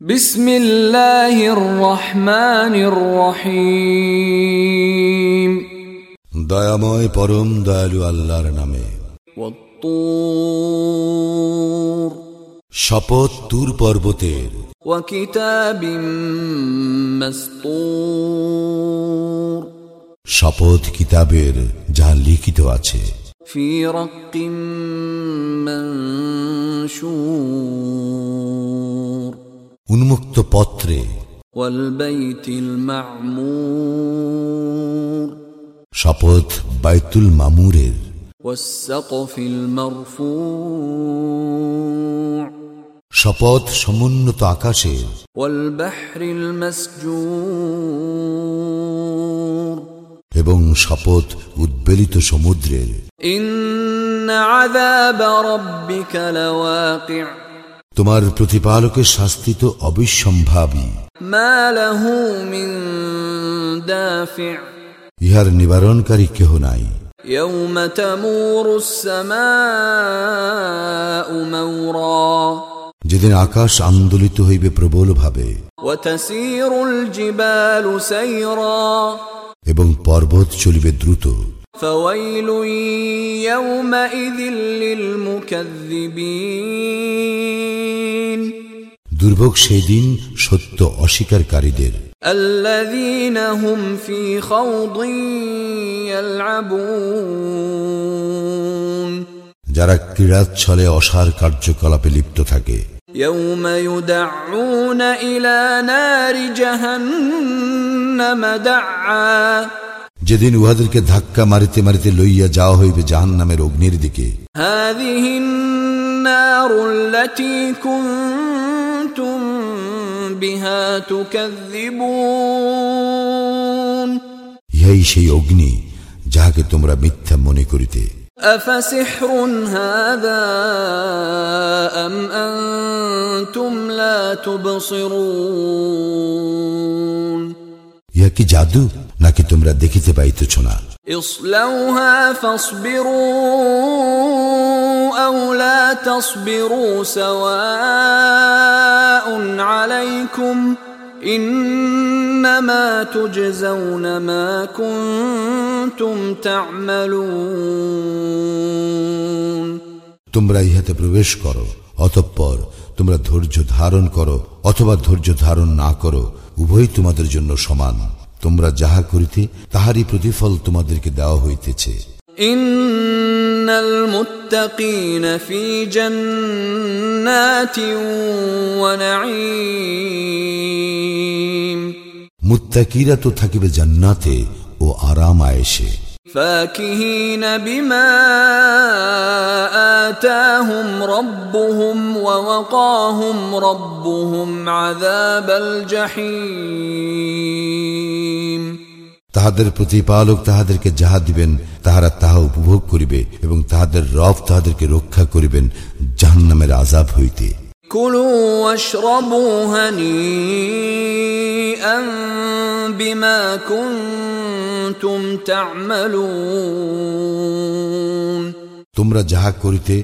বিসমিল্লাহির রহমানির রহিম। দয়াময় পরম দয়ালু আল্লাহর নামে। শপথ তুর পর্বতের। শপথ কিতাবের যা লিখিত আছে। ফি রক্তিম উন্মুক্ত পত্রে। শপথ বাইতুল মামুরের শপথ সমুন্নত আকাশের। এবং শপথ উদ্বেলিত সমুদ্রের। ইন্না তোমার প্রতিপালকের শাস্তি তো অবিসম্ভাবী ما له من دافع ইহার নিবারণকারী কেহ নাই يوم تمور السماء مورا যেদিন আকাশ আন্দোলিত হইবে প্রবলভাবে وتسير الجبال سيرا এবং পর্বত চলিবে দ্রুত فويل يومئذ للمكذبين দুর্ভোগ সেই দিন সত্য অস্বীকারীদের الذين هم في خوض يلعبون যারা ক্রীড়াচ্ছলে অসার কার্যকলাপে লিপ্ত থাকে يوم يدعون إلى نار جهنم دعا যেদিন উহাদেরকে ধাক্কা মারিতে মারিতে লইয়া যাওয়া হইবে জাহান নামের অগ্নির দিকে هذه النار التي كنتم بها تكذبون ইহাই সেই অগ্নি যাহাকে তোমরা মিথ্যা মনে করিতে أفسحر هذا أم أنتم لا تبصرون ইহা কি জাদু নাকি তোমরা দেখিতে পাইতেছ না اصلوها فاصبروا أو لا تصبروا سواء عليكم إنما تجزون ما كنتم تعملون তোমরা ইহাতে প্রবেশ করো অতঃপর তোমরা ধৈর্য ধারণ করো অথবা ধৈর্য ধারণ না করো উভয় তোমাদের জন্য সমান তোমরা যাহা করিতে তাহারই প্রতিফল তোমাদেরকে দেওয়া হইতেছে إن المتقين في جنات ونعيم মুত্তাকিরা তো থাকিবে জান্নাতে ও আরাম আয়েসে فاكهين بما آتاهم ربهم ووقاهم ربهم عذاب الجحيم তাহাদের প্রতিপালক তাহাদেরকে যাহা দিবেন তাহারা তাহা উপভোগ করিবে এবং তাহাদের রব তাহাদেরকে রক্ষা করিবেন জাহান্নামের আজাব হইতে كلوا واشربوا هنيئا بما كنتم تعملون তোমরা যাহা করিতে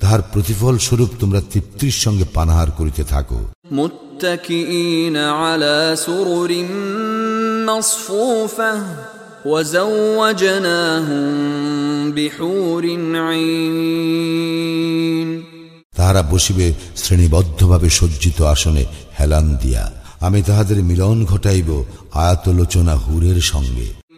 তাহার প্রতিফল স্বরূপ তোমরা তৃপ্তির সঙ্গে পানাহার করিতে থাকো متكئين على سرر مصفوفة وزوجناهم بحور عين তাহারা বসিবে শ্রেণীবদ্ধভাবে সজ্জিত আসনে হেলান দিয়া আমি তাহাদের মিলন ঘটাইব আয়াতলোচনা হুরের সঙ্গে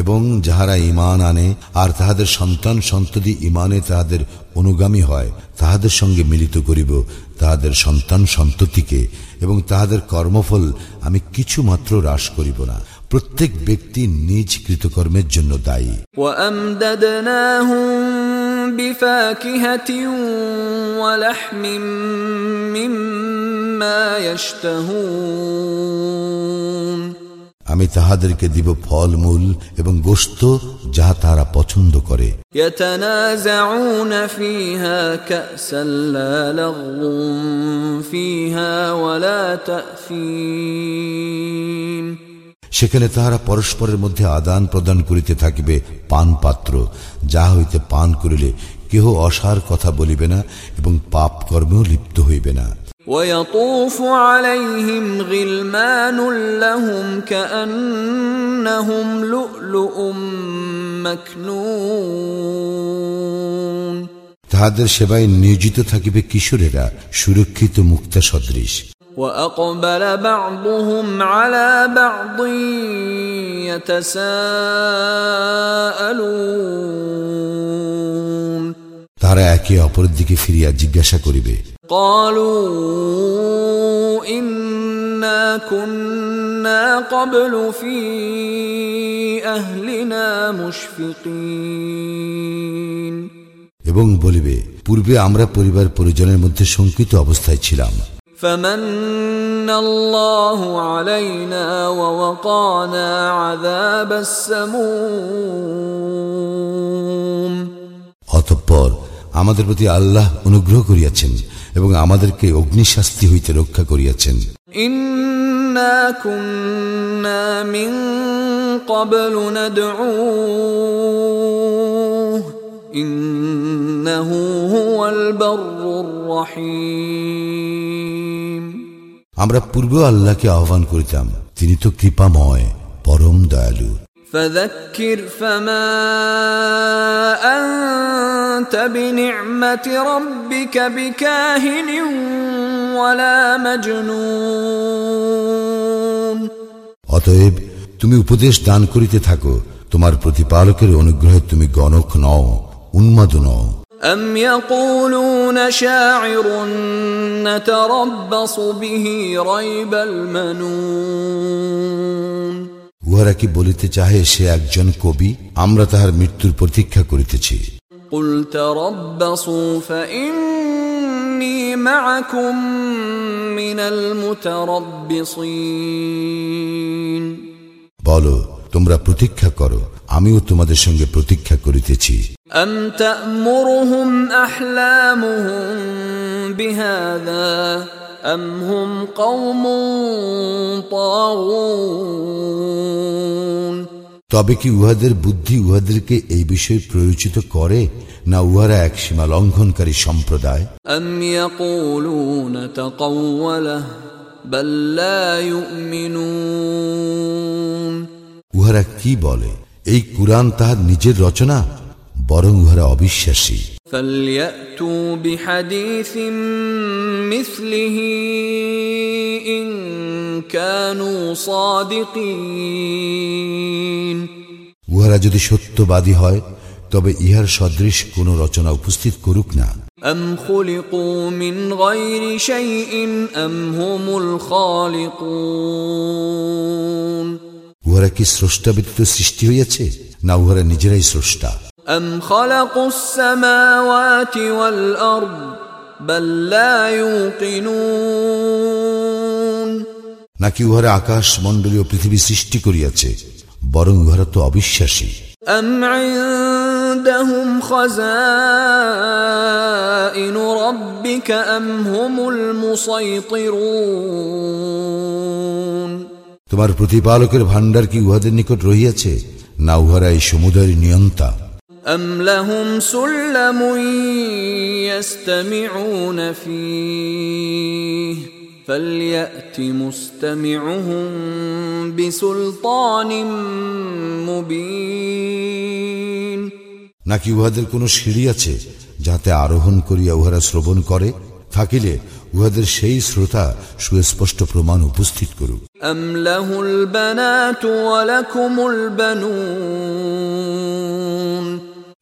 এবং যাহারা ইমান আনে আর তাহাদের সন্তান সন্ততি ইমানে তাহাদের অনুগামী হয় তাহাদের সঙ্গে মিলিত করিব তাহাদের সন্তান সন্ততিকে এবং তাহাদের কর্মফল আমি কিছু মাত্র হ্রাস করিব না প্রত্যেক ব্যক্তি নিজ কৃতকর্মের জন্য দায়ী وأمددناهم بفاكهة ولحم مما يشتهون আমি তাহাদেরকে দিব ফলমূল এবং গোস্ত যা তারা পছন্দ করে। সেখানে তাহারা পরস্পরের মধ্যে আদান প্রদান করিতে থাকিবে পান পাত্র যা হইতে পান করিলে কেহ অসার কথা বলিবে না এবং পাপ কর্মেও লিপ্ত হইবে না। ويطوف عليهم غلمان لهم كأنهم لؤلؤ مكنون তাহাদের সেবায় নিয়োজিত থাকিবে কিশোরেরা সুরক্ষিত মুক্তা সদৃশ وأقبل بعضهم على بعض يتساءلون তাহারা একে অপরের দিকে ফিরিয়া জিজ্ঞাসা করিবে قالوا إنا كنا قبل في أهلنا مشفقين এবং বলিবে পূর্বে আমরা পরিবার পরিজনের মধ্যে শঙ্কিত অবস্থায় ছিলাম فمن الله علينا ووقانا عذاب السموم অতঃপর আমাদের প্রতি আল্লাহ অনুগ্রহ করিয়াছেন এবং আমাদেরকে অগ্নিশাস্তি হইতে রক্ষা করিয়াছেন إنا كنا من قبل ندعوه إنه هو البر الرحيم আমরা পূর্বে আল্লাহকে আহ্বান করিতাম তিনি তো কৃপাময় পরম দয়ালু فذكر فما أنت بنعمة ربك بكاهن ولا مجنون অতএব তুমি উপদেশ দান করিতে থাকো তোমার প্রতিপালকের অনুগ্রহে তুমি গণক নও উন্মাদ নও أم يقولون شاعر نتربص به ريب المنون উহারা কি বলিতে চাহে সে একজন কবি আমরা তাহার মৃত্যুর প্রতীক্ষা করিতেছি قل تربصوا فإني معكم من المتربصين বলো তোমরা প্রতীক্ষা করো আমিও তোমাদের সঙ্গে প্রতীক্ষা করিতেছি أم تأمرهم أحلامهم بهذا أم هم قوم طاغون তবে কি উহাদের বুদ্ধি উহাদেরকে এই বিষয়ে প্রয়োজিত করে না উহারা এক সীমা লঙ্ঘনকারী সম্প্রদায় أم يقولون تقوله بل لا يؤمنون উহারা কি বলে এই কুরআন তাহার নিজের রচনা বরং উহারা অবিশ্বাসী فليأتوا بحديث مثله إن كانوا صادقين উহারা যদি সত্যবাদী হয় তবে ইহার সদৃশ কোন রচনা উপস্থিত করুক না أم خلقوا من غير شيء أم هم الخالقون উহারা কি স্রষ্টা ব্যতীত সৃষ্টি হইয়াছে না উহারা নিজেরাই স্রষ্টা أم خلقوا السماوات والأرض بل لا يوقنون নাকি উহারা আকাশ মণ্ডলীয় পৃথিবী সৃষ্টি করিয়াছে বরং উহারা তো অবিশ্বাসী أم عندهم خزائن ربك أم هم المسيطرون তোমার প্রতিপালকের ভাণ্ডার কি উহাদের নিকট রহিয়াছে না উহারা এই সমুদয়ের নিয়ন্তা أم لهم سلم يستمعون فيه فليأت مستمعهم بسلطان مبين নাকি উহাদের কোনো সিঁড়ি আছে যাতে আরোহণ করিয়া উহারা শ্রবণ করে থাকিলে উহাদের সেই শ্রোতা সুস্পষ্ট প্রমাণ উপস্থিত করুক أم له البنات ولكم البنون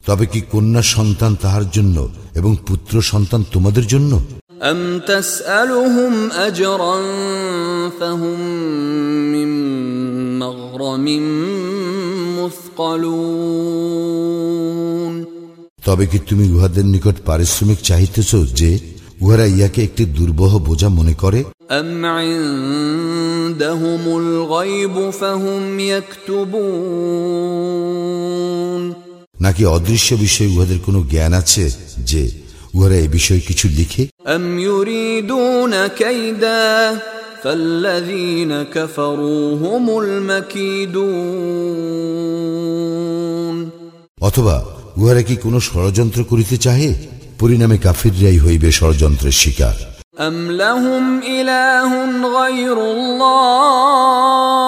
তবে কি কন্যা সন্তান তাহার জন্য এবং পুত্র সন্তান তোমাদের জন্য أم تسألهم أجرا فهم من مغرم مثقلون তবে কি তুমি উহাদের নিকট পারিশ্রমিক চাহিতেছ যে উহারা ইয়াকে একটি দুর্বহ বোঝা মনে করে أم عند عندهم الغيب فهم يكتبون নাকি অদৃশ্য বিষয়ে উহাদের কোনো জ্ঞান আছে যে উহারা এ বিষয়ে কিছু লিখে أم يريدون كيدا فالذين كفروا هم المكيدون অথবা উহারা কি কোনো ষড়যন্ত্র করিতে চাহে পরিণামে কাফিররাই হইবে ষড়যন্ত্রের শিকার أم لهم إله غير الله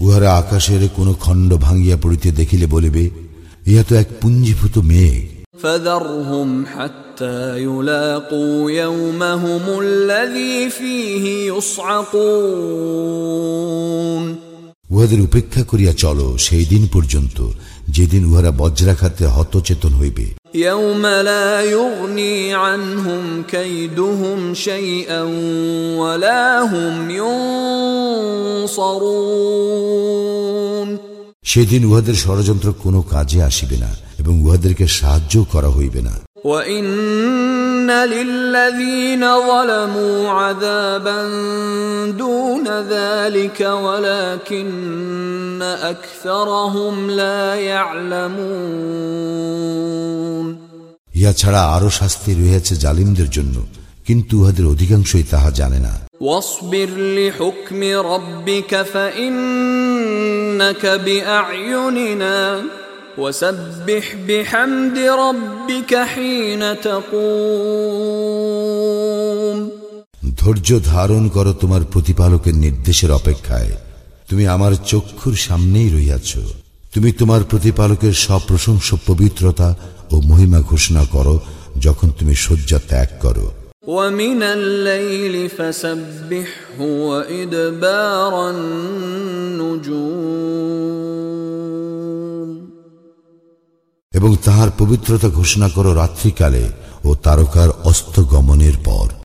উহারা আকাশের কোনো খণ্ড ভাঙ্গিয়া পড়িতে দেখিলে বলিবে ইহা তো এক পুঞ্জীভূত মেঘ فذرهم حتى يلاقوا يومهم الذي فيه يصعقون উহাদের উপেক্ষা করিয়া চলো সেই দিন পর্যন্ত যেদিন উহারা বজ্রাঘাতে হতচেতন হইবে يوم لا يغني عنهم كيدهم شيئا ولا هم ينصرون সেদিন উহাদের ষড়যন্ত্র কোনো কাজে আসিবে না এবং উহাদেরকে সাহায্য করা হইবে না। ইয়া ছাড়া আরও শাস্তি রয়েছে জালিমদের জন্য কিন্তু উহাদের অধিকাংশই তাহা জানে না। واصبر لحكم ربك فإنك بأعيننا وسبح بحمد ربك حين تقوم ধৈর্য ধারণ করো তোমার প্রতিপালকের নির্দেশের অপেক্ষায় তুমি আমার চক্ষুর সামনেই রইয়াছ তুমি তোমার প্রতিপালকের সপ্রশংস পবিত্রতা ও মহিমা ঘোষণা করো যখন তুমি শয্যা ত্যাগ করো ومن الليل فسبحه وإدبار النجوم এবং তাহার পবিত্রতা ঘোষণা করো রাত্রিকালে ও তারকার অস্তগমনের পর